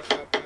Spotify.